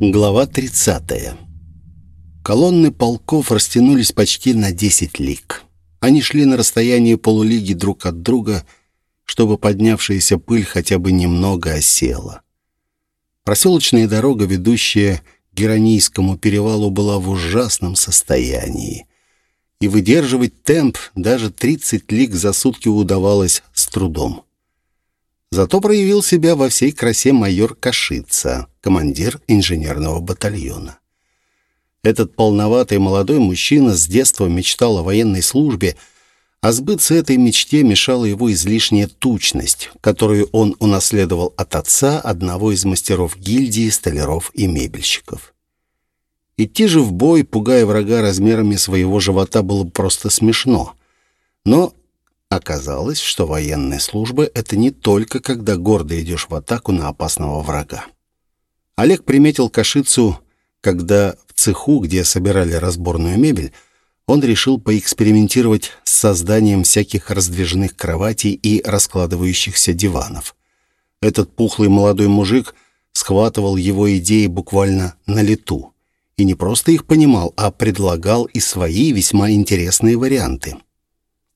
Глава 30. Колонны полков растянулись почти на 10 лиг. Они шли на расстоянии полулиги друг от друга, чтобы поднявшаяся пыль хотя бы немного осела. Проселочная дорога, ведущая к Геронийскому перевалу, была в ужасном состоянии. И выдерживать темп даже 30 лиг за сутки удавалось с трудом. Зато проявил себя во всей красе майор Кашица, командир инженерного батальона. Этот полноватый молодой мужчина с детства мечтал о военной службе, а сбыться этой мечте мешала его излишняя тучность, которую он унаследовал от отца одного из мастеров гильдии столяров и мебельщиков. Идти же в бой, пугая врага размерами своего живота, было просто смешно. Но Оказалось, что военная служба — это не только когда гордо идешь в атаку на опасного врага. Олег приметил кашицу, когда в цеху, где собирали разборную мебель, он решил поэкспериментировать с созданием всяких раздвижных кроватей и раскладывающихся диванов. Этот пухлый молодой мужик схватывал его идеи буквально на лету. И не просто их понимал, а предлагал и свои весьма интересные варианты.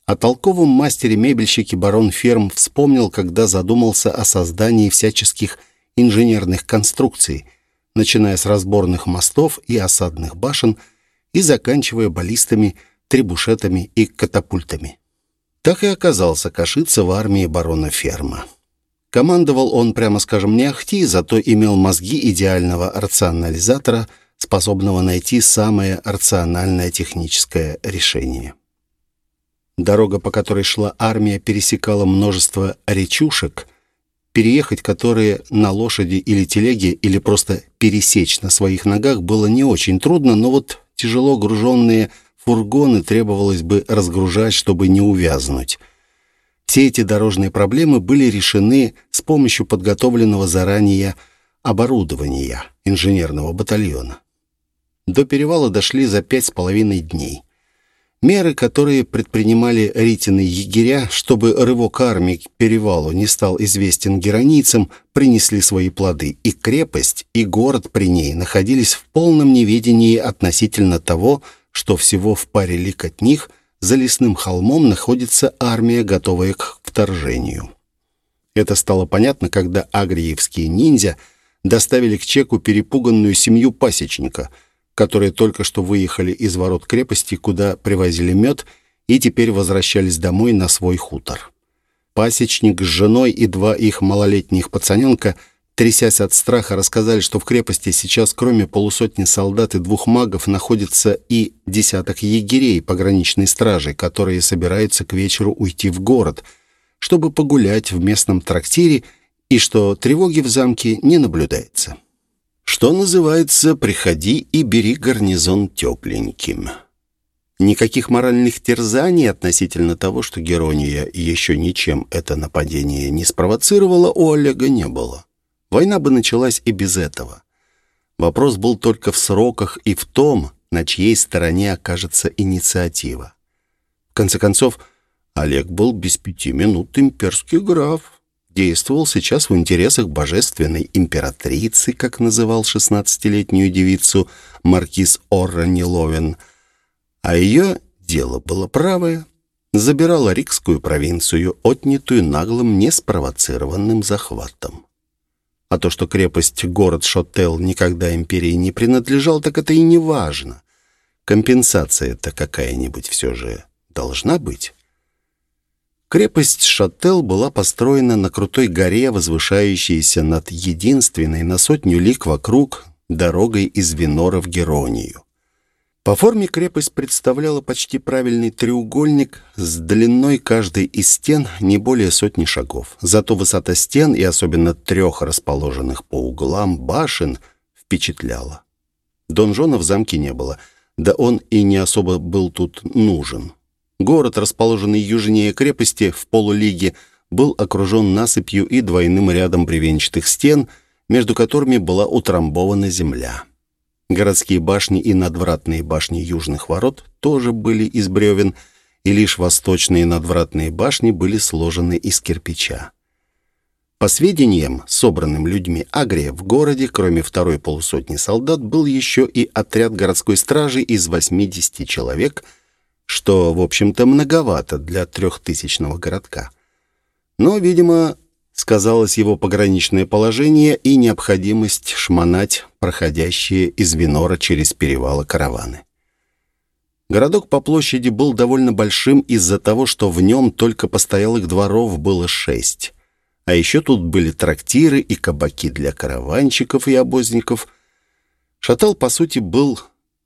О толковом мастере-мебельщике барон Ферм вспомнил, когда задумался о создании всяческих инженерных конструкций, начиная с разборных мостов и осадных башен и заканчивая баллистами, требушетами и катапультами. Так и оказался Кашица в армии барона Ферма. Командовал он, прямо скажем, не ахти, зато имел мозги идеального рационализатора, способного найти самое рациональное техническое решение. Дорога, по которой шла армия, пересекала множество речушек, переехать которые на лошади или телеге, или просто пересечь на своих ногах было не очень трудно, но вот тяжело груженные фургоны требовалось бы разгружать, чтобы не увязнуть. Все эти дорожные проблемы были решены с помощью подготовленного заранее оборудования инженерного батальона. До перевала дошли за пять с половиной дней. Меры, которые предпринимали Ритины егеря, чтобы рывок армии к перевалу не стал известен героницам, принесли свои плоды, и крепость, и город при ней находились в полном неведении относительно того, что всего в паре лик от них за лесным холмом находится армия, готовая к вторжению. Это стало понятно, когда агриевские ниндзя доставили к Чеку перепуганную семью пасечника – которые только что выехали из ворот крепости, куда привозили мед, и теперь возвращались домой на свой хутор. Пасечник с женой и два их малолетних пацаненка, трясясь от страха, рассказали, что в крепости сейчас кроме полусотни солдат и двух магов находится и десяток егерей пограничной стражи, которые собираются к вечеру уйти в город, чтобы погулять в местном трактире, и что тревоги в замке не наблюдается. Что называется, приходи и бери гарнизон тепленьким. Никаких моральных терзаний относительно того, что Герония еще ничем это нападение не спровоцировала, у Олега не было. Война бы началась и без этого. Вопрос был только в сроках и в том, на чьей стороне окажется инициатива. В конце концов, Олег был без пяти минут имперский граф действовал сейчас в интересах божественной императрицы, как называл шестнадцатилетнюю девицу маркиз Орра Неловен, а ее дело было правое, забирала Рикскую провинцию, отнятую наглым, неспровоцированным захватом. А то, что крепость, город Шотел никогда империи не принадлежал, так это и не важно. Компенсация-то какая-нибудь все же должна быть. Крепость Шаттел была построена на крутой горе, возвышающейся над единственной на сотню лик вокруг дорогой из Венора в Геронию. По форме крепость представляла почти правильный треугольник с длиной каждой из стен не более сотни шагов. Зато высота стен и особенно трех расположенных по углам башен впечатляла. Донжона в замке не было, да он и не особо был тут нужен. Город, расположенный южнее крепости в полулиге, был окружен насыпью и двойным рядом бревенчатых стен, между которыми была утрамбована земля. Городские башни и надвратные башни южных ворот тоже были из бревен, и лишь восточные надвратные башни были сложены из кирпича. По сведениям, собранным людьми Агрия, в городе, кроме второй полусотни солдат, был еще и отряд городской стражи из 80 человек, что, в общем-то, многовато для трехтысячного городка. Но, видимо, сказалось его пограничное положение и необходимость шмонать проходящие из Винора через перевалы караваны. Городок по площади был довольно большим из-за того, что в нем только постоялых дворов было шесть. А еще тут были трактиры и кабаки для караванщиков и обозников. Шатал, по сути, был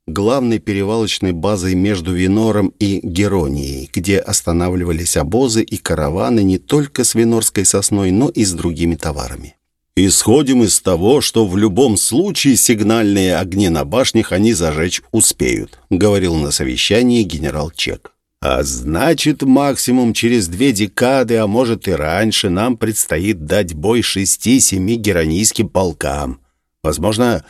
главной перевалочной базой между Винором и Геронией, где останавливались обозы и караваны не только с винорской сосной, но и с другими товарами. «Исходим из того, что в любом случае сигнальные огни на башнях они зажечь успеют», говорил на совещании генерал Чек. А значит, максимум через две декады, а может и раньше, нам предстоит дать бой шести-семи геронийским полкам. Возможно,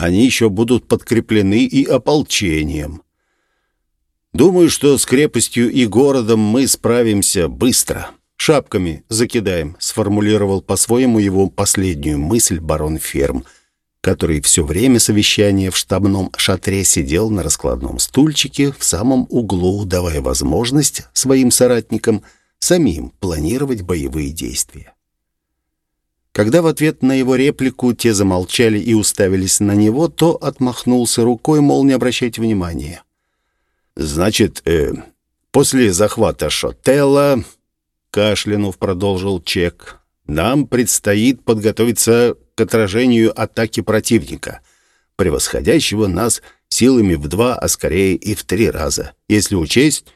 они еще будут подкреплены и ополчением. Думаю, что с крепостью и городом мы справимся быстро. Шапками закидаем, сформулировал по-своему его последнюю мысль барон Ферм — который все время совещания в штабном шатре сидел на раскладном стульчике в самом углу, давая возможность своим соратникам самим планировать боевые действия. Когда в ответ на его реплику те замолчали и уставились на него, то отмахнулся рукой, мол, не обращайте внимания. «Значит, э, после захвата Шотелла, — кашлянув продолжил Чек, — нам предстоит подготовиться к отражению атаки противника, превосходящего нас силами в два, а скорее и в три раза, если учесть,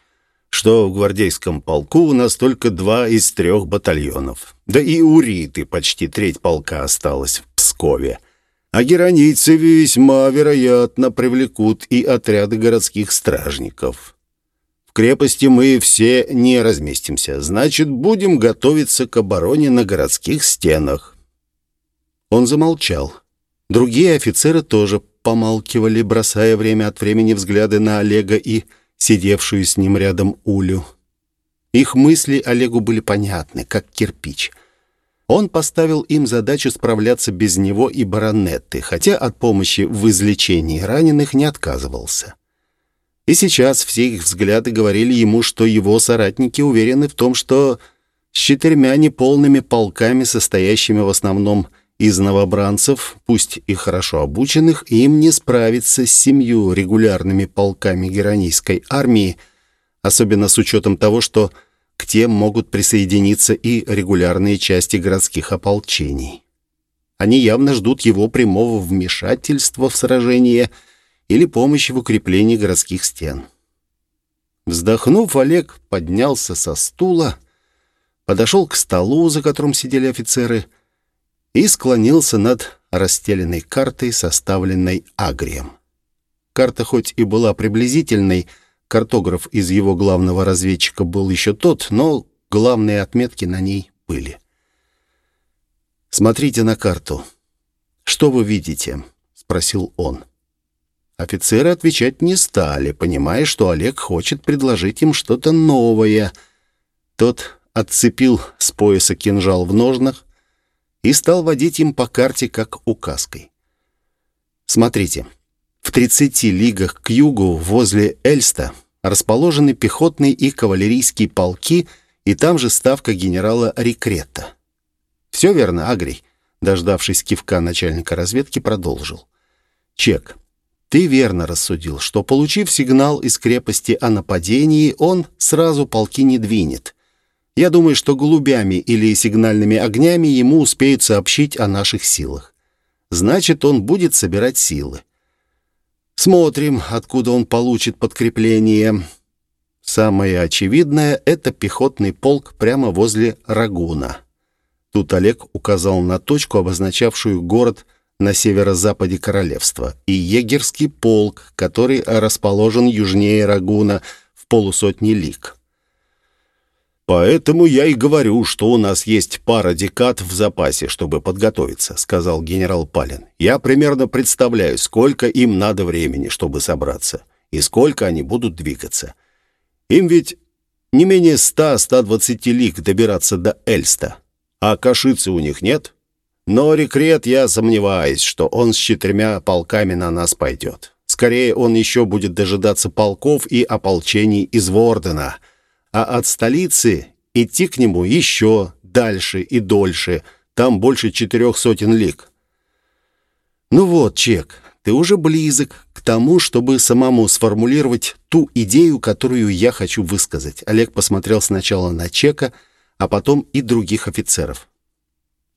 что в гвардейском полку у нас только два из трех батальонов. Да и у Риты почти треть полка осталась в Пскове. А геронийцы весьма вероятно привлекут и отряды городских стражников. В крепости мы все не разместимся, значит, будем готовиться к обороне на городских стенах. Он замолчал. Другие офицеры тоже помалкивали, бросая время от времени взгляды на Олега и сидевшую с ним рядом Улю. Их мысли Олегу были понятны, как кирпич. Он поставил им задачу справляться без него и баронетты, хотя от помощи в излечении раненых не отказывался. И сейчас все их взгляды говорили ему, что его соратники уверены в том, что с четырьмя неполными полками, состоящими в основном из новобранцев, пусть и хорошо обученных, им не справиться с семью регулярными полками геронийской армии, особенно с учетом того, что к тем могут присоединиться и регулярные части городских ополчений. Они явно ждут его прямого вмешательства в сражение или помощи в укреплении городских стен. Вздохнув, Олег поднялся со стула, подошел к столу, за которым сидели офицеры, и склонился над расстеленной картой, составленной Агрием. Карта хоть и была приблизительной, картограф из его главного разведчика был еще тот, но главные отметки на ней были. «Смотрите на карту. Что вы видите?» — спросил он. Офицеры отвечать не стали, понимая, что Олег хочет предложить им что-то новое. Тот отцепил с пояса кинжал в ножнах, и стал водить им по карте как указкой. Смотрите, в 30 лигах к югу возле Эльста расположены пехотные и кавалерийские полки, и там же ставка генерала Рекрета. Все верно, Агрий, дождавшись кивка начальника разведки, продолжил. Чек, ты верно рассудил, что, получив сигнал из крепости о нападении, он сразу полки не двинет. Я думаю, что голубями или сигнальными огнями ему успеют сообщить о наших силах. Значит, он будет собирать силы. Смотрим, откуда он получит подкрепление. Самое очевидное — это пехотный полк прямо возле Рагуна. Тут Олег указал на точку, обозначавшую город на северо-западе королевства, и егерский полк, который расположен южнее Рагуна в полусотни лиг. «Поэтому я и говорю, что у нас есть пара декад в запасе, чтобы подготовиться», — сказал генерал Палин. «Я примерно представляю, сколько им надо времени, чтобы собраться, и сколько они будут двигаться. Им ведь не менее 100-120 лиг добираться до Эльста. А кашицы у них нет? Но рекрет, я сомневаюсь, что он с четырьмя полками на нас пойдет. Скорее, он еще будет дожидаться полков и ополчений из Вордена. А от столицы идти к нему еще дальше и дольше. Там больше четырех сотен лиг. Ну вот, Чек, ты уже близок к тому, чтобы самому сформулировать ту идею, которую я хочу высказать. Олег посмотрел сначала на Чека, а потом и других офицеров.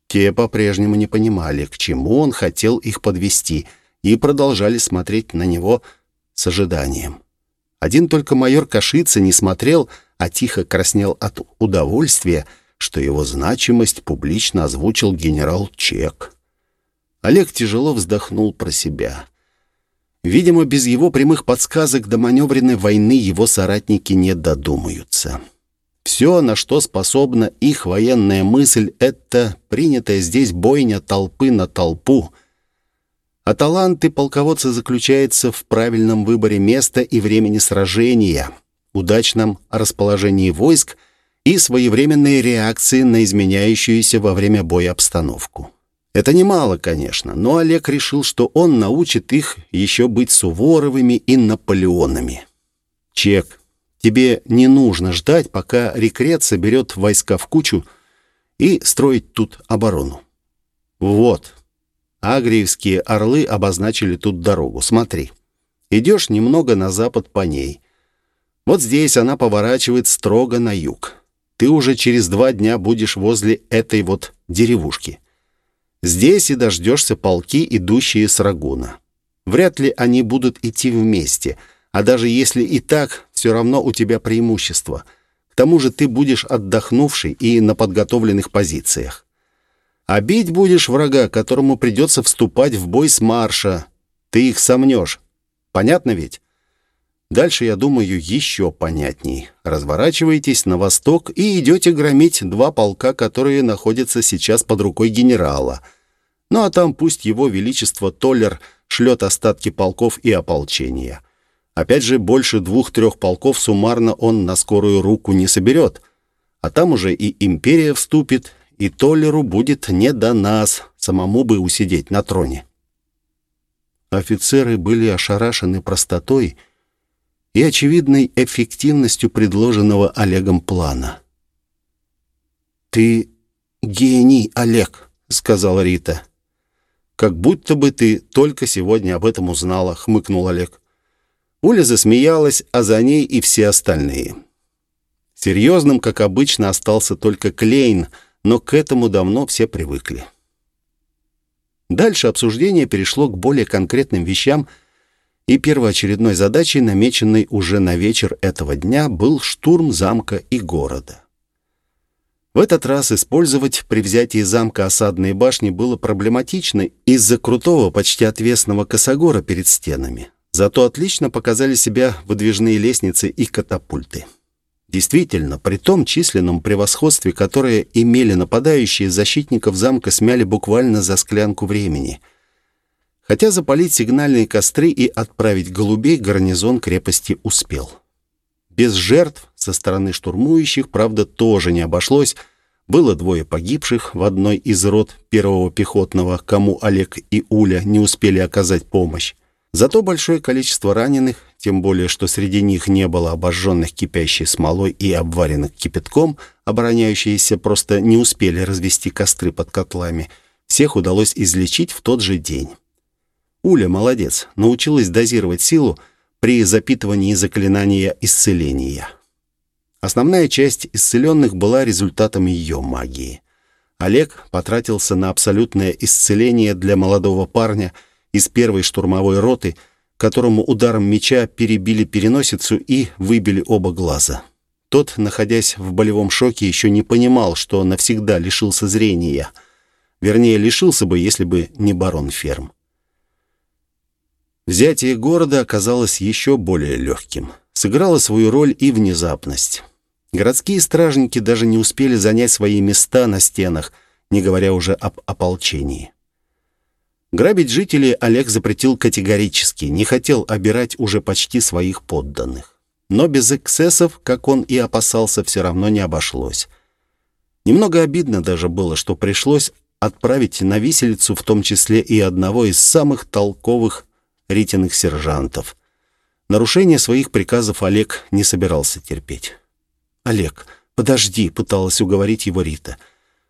Те по-прежнему не понимали, к чему он хотел их подвести, и продолжали смотреть на него с ожиданием. Один только майор Кашица не смотрел, а тихо краснел от удовольствия, что его значимость публично озвучил генерал Чек. Олег тяжело вздохнул про себя. Видимо, без его прямых подсказок до маневренной войны его соратники не додумаются. Все, на что способна их военная мысль, это принятая здесь бойня толпы на толпу. А таланты полководца заключается в правильном выборе места и времени сражения, удачном расположении войск и своевременной реакции на изменяющуюся во время боя обстановку. Это немало, конечно, но Олег решил, что он научит их еще быть Суворовыми и Наполеонами. Чек. Тебе не нужно ждать, пока рекрет соберет войска в кучу и строить тут оборону. Вот. Агриевские орлы обозначили тут дорогу. Смотри. Идешь немного на запад по ней. Вот здесь она поворачивает строго на юг. Ты уже через два дня будешь возле этой вот деревушки. Здесь и дождешься полки, идущие с Рагуна. Вряд ли они будут идти вместе, а даже если и так, все равно у тебя преимущество. К тому же ты будешь отдохнувший и на подготовленных позициях. А бить будешь врага, которому придется вступать в бой с марша. Ты их сомнешь. Понятно ведь? Дальше, я думаю, еще понятней. Разворачиваетесь на восток и идете громить два полка, которые находятся сейчас под рукой генерала. Ну а там пусть его величество Толлер шлет остатки полков и ополчения. Опять же, больше двух-трех полков суммарно он на скорую руку не соберет. А там уже и империя вступит, и Толлеру будет не до нас, самому бы усидеть на троне. Офицеры были ошарашены простотой и очевидной эффективностью предложенного Олегом плана. «Ты гений, Олег», — сказала Рита. «Как будто бы ты только сегодня об этом узнала», — хмыкнул Олег. Уля засмеялась, а за ней и все остальные. Серьезным, как обычно, остался только Клейн, но к этому давно все привыкли. Дальше обсуждение перешло к более конкретным вещам — и первоочередной задачей, намеченной уже на вечер этого дня, был штурм замка и города. В этот раз использовать при взятии замка осадные башни было проблематично из-за крутого, почти отвесного косогора перед стенами. Зато отлично показали себя выдвижные лестницы и катапульты. Действительно, при том численном превосходстве, которое имели нападающие, защитников замка смяли буквально за склянку времени – Хотя запалить сигнальные костры и отправить голубей гарнизон крепости успел. Без жертв со стороны штурмующих, правда, тоже не обошлось. Было двое погибших в одной из рот первого пехотного, кому Олег и Уля не успели оказать помощь. Зато большое количество раненых, тем более, что среди них не было обожженных кипящей смолой и обваренных кипятком, обороняющиеся просто не успели развести костры под котлами, всех удалось излечить в тот же день. Уля молодец, научилась дозировать силу при запитывании заклинания исцеления. Основная часть исцеленных была результатом ее магии. Олег потратился на абсолютное исцеление для молодого парня из первой штурмовой роты, которому ударом меча перебили переносицу и выбили оба глаза. Тот, находясь в болевом шоке, еще не понимал, что навсегда лишился зрения. Вернее, лишился бы, если бы не барон Ферм. Взятие города оказалось еще более легким. Сыграла свою роль и внезапность. Городские стражники даже не успели занять свои места на стенах, не говоря уже об ополчении. Грабить жителей Олег запретил категорически, не хотел обирать уже почти своих подданных. Но без эксцессов, как он и опасался, все равно не обошлось. Немного обидно даже было, что пришлось отправить на виселицу в том числе и одного из самых толковых Ритиных сержантов. Нарушение своих приказов Олег не собирался терпеть. «Олег, подожди», — пыталась уговорить его Рита.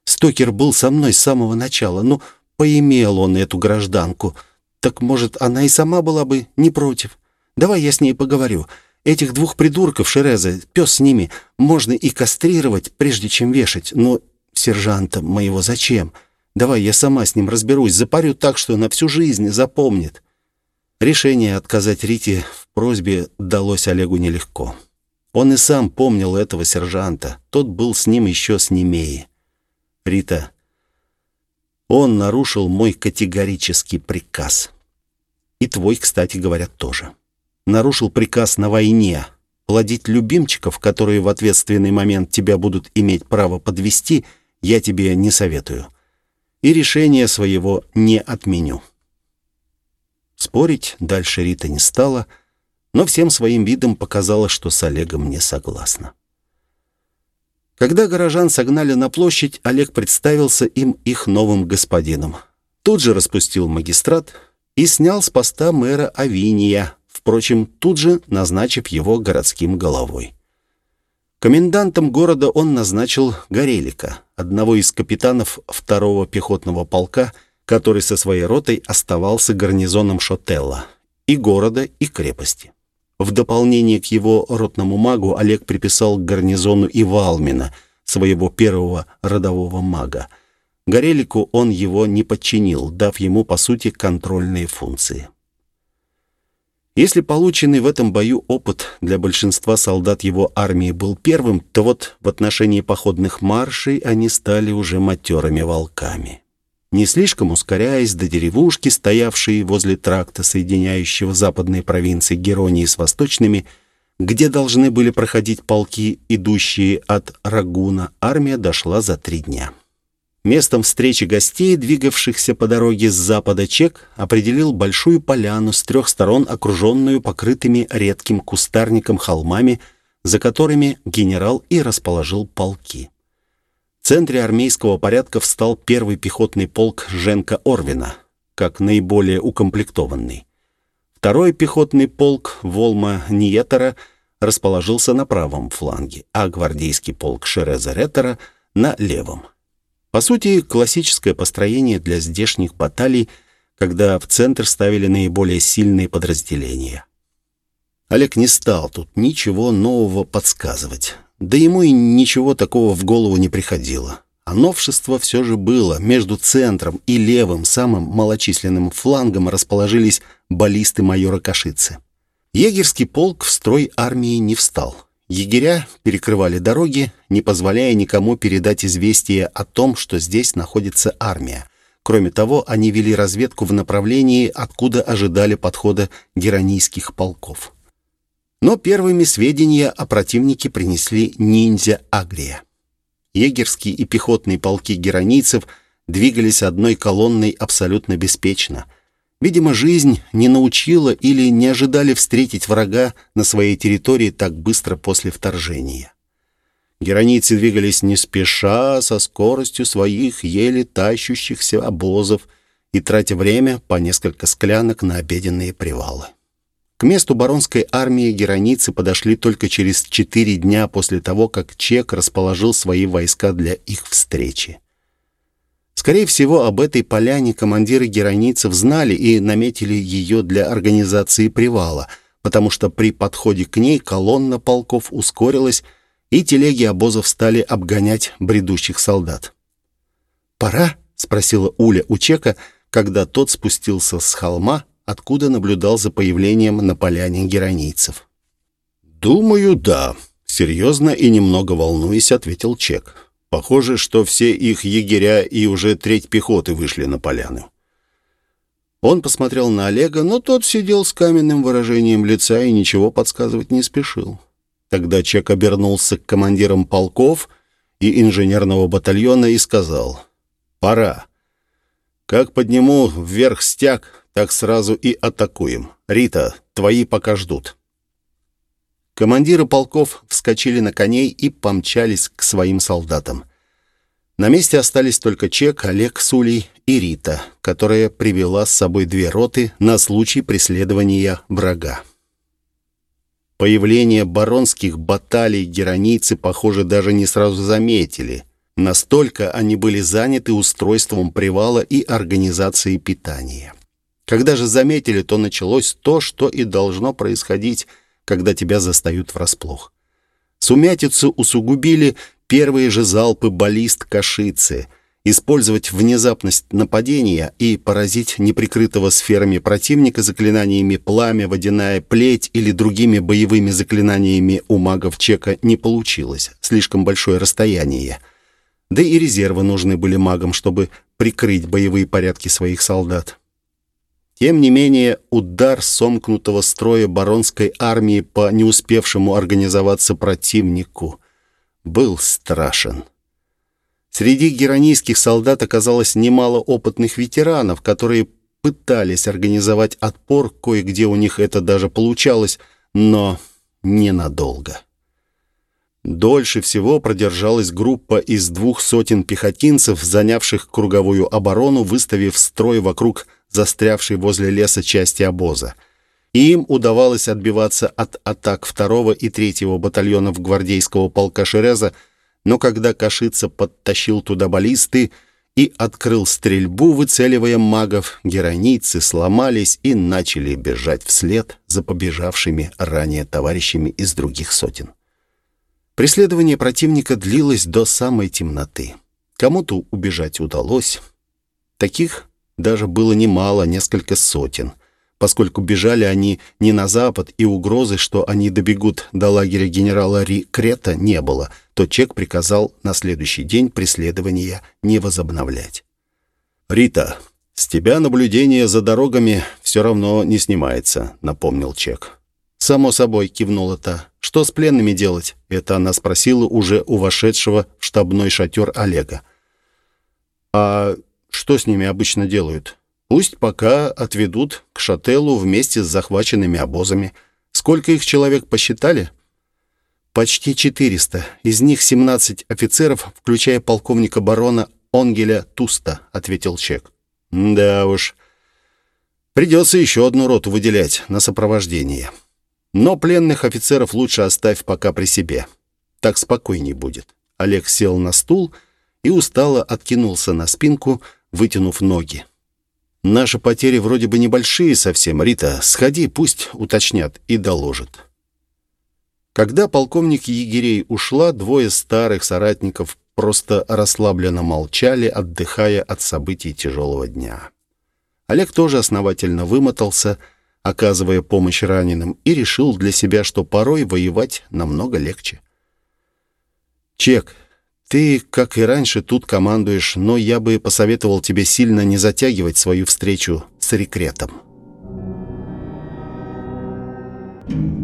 «Стокер был со мной с самого начала. Ну, поимел он эту гражданку. Так, может, она и сама была бы не против. Давай я с ней поговорю. Этих двух придурков Шереза, пес с ними, можно и кастрировать, прежде чем вешать. Но сержанта моего зачем? Давай я сама с ним разберусь, запарю так, что на всю жизнь запомнит». Решение отказать Рите в просьбе далось Олегу нелегко. Он и сам помнил этого сержанта. Тот был с ним еще с Немеи. «Рита, он нарушил мой категорический приказ. И твой, кстати говоря, тоже. Нарушил приказ на войне. Плодить любимчиков, которые в ответственный момент тебя будут иметь право подвести, я тебе не советую. И решение своего не отменю». Спорить дальше Рита не стала, но всем своим видом показала, что с Олегом не согласна. Когда горожан согнали на площадь, Олег представился им их новым господином. Тут же распустил магистрат и снял с поста мэра Авиния, впрочем, тут же назначив его городским головой. Комендантом города он назначил Горелика, одного из капитанов второго пехотного полка – который со своей ротой оставался гарнизоном Шотелла, и города, и крепости. В дополнение к его ротному магу Олег приписал к гарнизону и Валмина, своего первого родового мага. Горелику он его не подчинил, дав ему, по сути, контрольные функции. Если полученный в этом бою опыт для большинства солдат его армии был первым, то вот в отношении походных маршей они стали уже матерыми волками не слишком ускоряясь до деревушки, стоявшей возле тракта, соединяющего западные провинции Геронии с восточными, где должны были проходить полки, идущие от Рагуна, армия дошла за три дня. Местом встречи гостей, двигавшихся по дороге с запада Чек, определил большую поляну с трех сторон, окруженную покрытыми редким кустарником холмами, за которыми генерал и расположил полки. Центре армейского порядка встал первый пехотный полк Женка Орвина, как наиболее укомплектованный. Второй пехотный полк Волма Ниетера расположился на правом фланге, а гвардейский полк Шереза Реттера — на левом. По сути, классическое построение для здешних баталий, когда в центр ставили наиболее сильные подразделения. Олег не стал тут ничего нового подсказывать. Да ему и ничего такого в голову не приходило. А новшество все же было. Между центром и левым, самым малочисленным флангом расположились баллисты майора Кашицы. Егерский полк в строй армии не встал. Егеря перекрывали дороги, не позволяя никому передать известие о том, что здесь находится армия. Кроме того, они вели разведку в направлении, откуда ожидали подхода геронийских полков. Но первыми сведения о противнике принесли ниндзя Агрия. Егерские и пехотные полки геронийцев двигались одной колонной абсолютно беспечно. Видимо, жизнь не научила или не ожидали встретить врага на своей территории так быстро после вторжения. Геронийцы двигались не спеша, со скоростью своих еле тащущихся обозов и тратя время по несколько склянок на обеденные привалы. К месту баронской армии героницы подошли только через четыре дня после того, как Чек расположил свои войска для их встречи. Скорее всего, об этой поляне командиры героницев знали и наметили ее для организации привала, потому что при подходе к ней колонна полков ускорилась, и телеги обозов стали обгонять бредущих солдат. «Пора?» — спросила Уля у Чека, когда тот спустился с холма, откуда наблюдал за появлением на поляне геронийцев. «Думаю, да», — серьезно и немного волнуясь, ответил Чек. «Похоже, что все их егеря и уже треть пехоты вышли на поляну». Он посмотрел на Олега, но тот сидел с каменным выражением лица и ничего подсказывать не спешил. Тогда Чек обернулся к командирам полков и инженерного батальона и сказал «Пора. Как подниму вверх стяг, так сразу и атакуем. Рита, твои пока ждут». Командиры полков вскочили на коней и помчались к своим солдатам. На месте остались только Чек, Олег Сулей и Рита, которая привела с собой две роты на случай преследования врага. Появление баронских баталий геронийцы, похоже, даже не сразу заметили. Настолько они были заняты устройством привала и организацией питания. Когда же заметили, то началось то, что и должно происходить, когда тебя застают врасплох. Сумятицу усугубили первые же залпы баллист Кашицы. Использовать внезапность нападения и поразить неприкрытого сферами противника заклинаниями пламя, водяная плеть или другими боевыми заклинаниями у магов Чека не получилось. Слишком большое расстояние. Да и резервы нужны были магам, чтобы прикрыть боевые порядки своих солдат. Тем не менее, удар сомкнутого строя баронской армии по не успевшему организоваться противнику был страшен. Среди геронийских солдат оказалось немало опытных ветеранов, которые пытались организовать отпор, кое-где у них это даже получалось, но ненадолго. Дольше всего продержалась группа из двух сотен пехотинцев, занявших круговую оборону, выставив строй вокруг застрявшей возле леса части обоза. Им удавалось отбиваться от атак второго и третьего батальонов гвардейского полка Шереза, но когда Кашица подтащил туда баллисты и открыл стрельбу, выцеливая магов, геронийцы сломались и начали бежать вслед за побежавшими ранее товарищами из других сотен. Преследование противника длилось до самой темноты. Кому-то убежать удалось. Таких даже было немало, несколько сотен. Поскольку бежали они не на запад, и угрозы, что они добегут до лагеря генерала Ри Крета, не было, то Чек приказал на следующий день преследования не возобновлять. «Рита, с тебя наблюдение за дорогами все равно не снимается», — напомнил Чек. «Само собой», — кивнула та. «Что с пленными делать?» — это она спросила уже у вошедшего в штабной шатер Олега. «А что с ними обычно делают? Пусть пока отведут к шателлу вместе с захваченными обозами. Сколько их человек посчитали? Почти 400. Из них 17 офицеров, включая полковника барона Онгеля Туста, ответил Чек. Да уж. Придется еще одну роту выделять на сопровождение. Но пленных офицеров лучше оставь пока при себе. Так спокойней будет. Олег сел на стул и устало откинулся на спинку, вытянув ноги. «Наши потери вроде бы небольшие совсем. Рита, сходи, пусть уточнят и доложат». Когда полковник егерей ушла, двое старых соратников просто расслабленно молчали, отдыхая от событий тяжелого дня. Олег тоже основательно вымотался, оказывая помощь раненым, и решил для себя, что порой воевать намного легче. «Чек, ты, как и раньше, тут командуешь, но я бы посоветовал тебе сильно не затягивать свою встречу с рекретом. Thank you.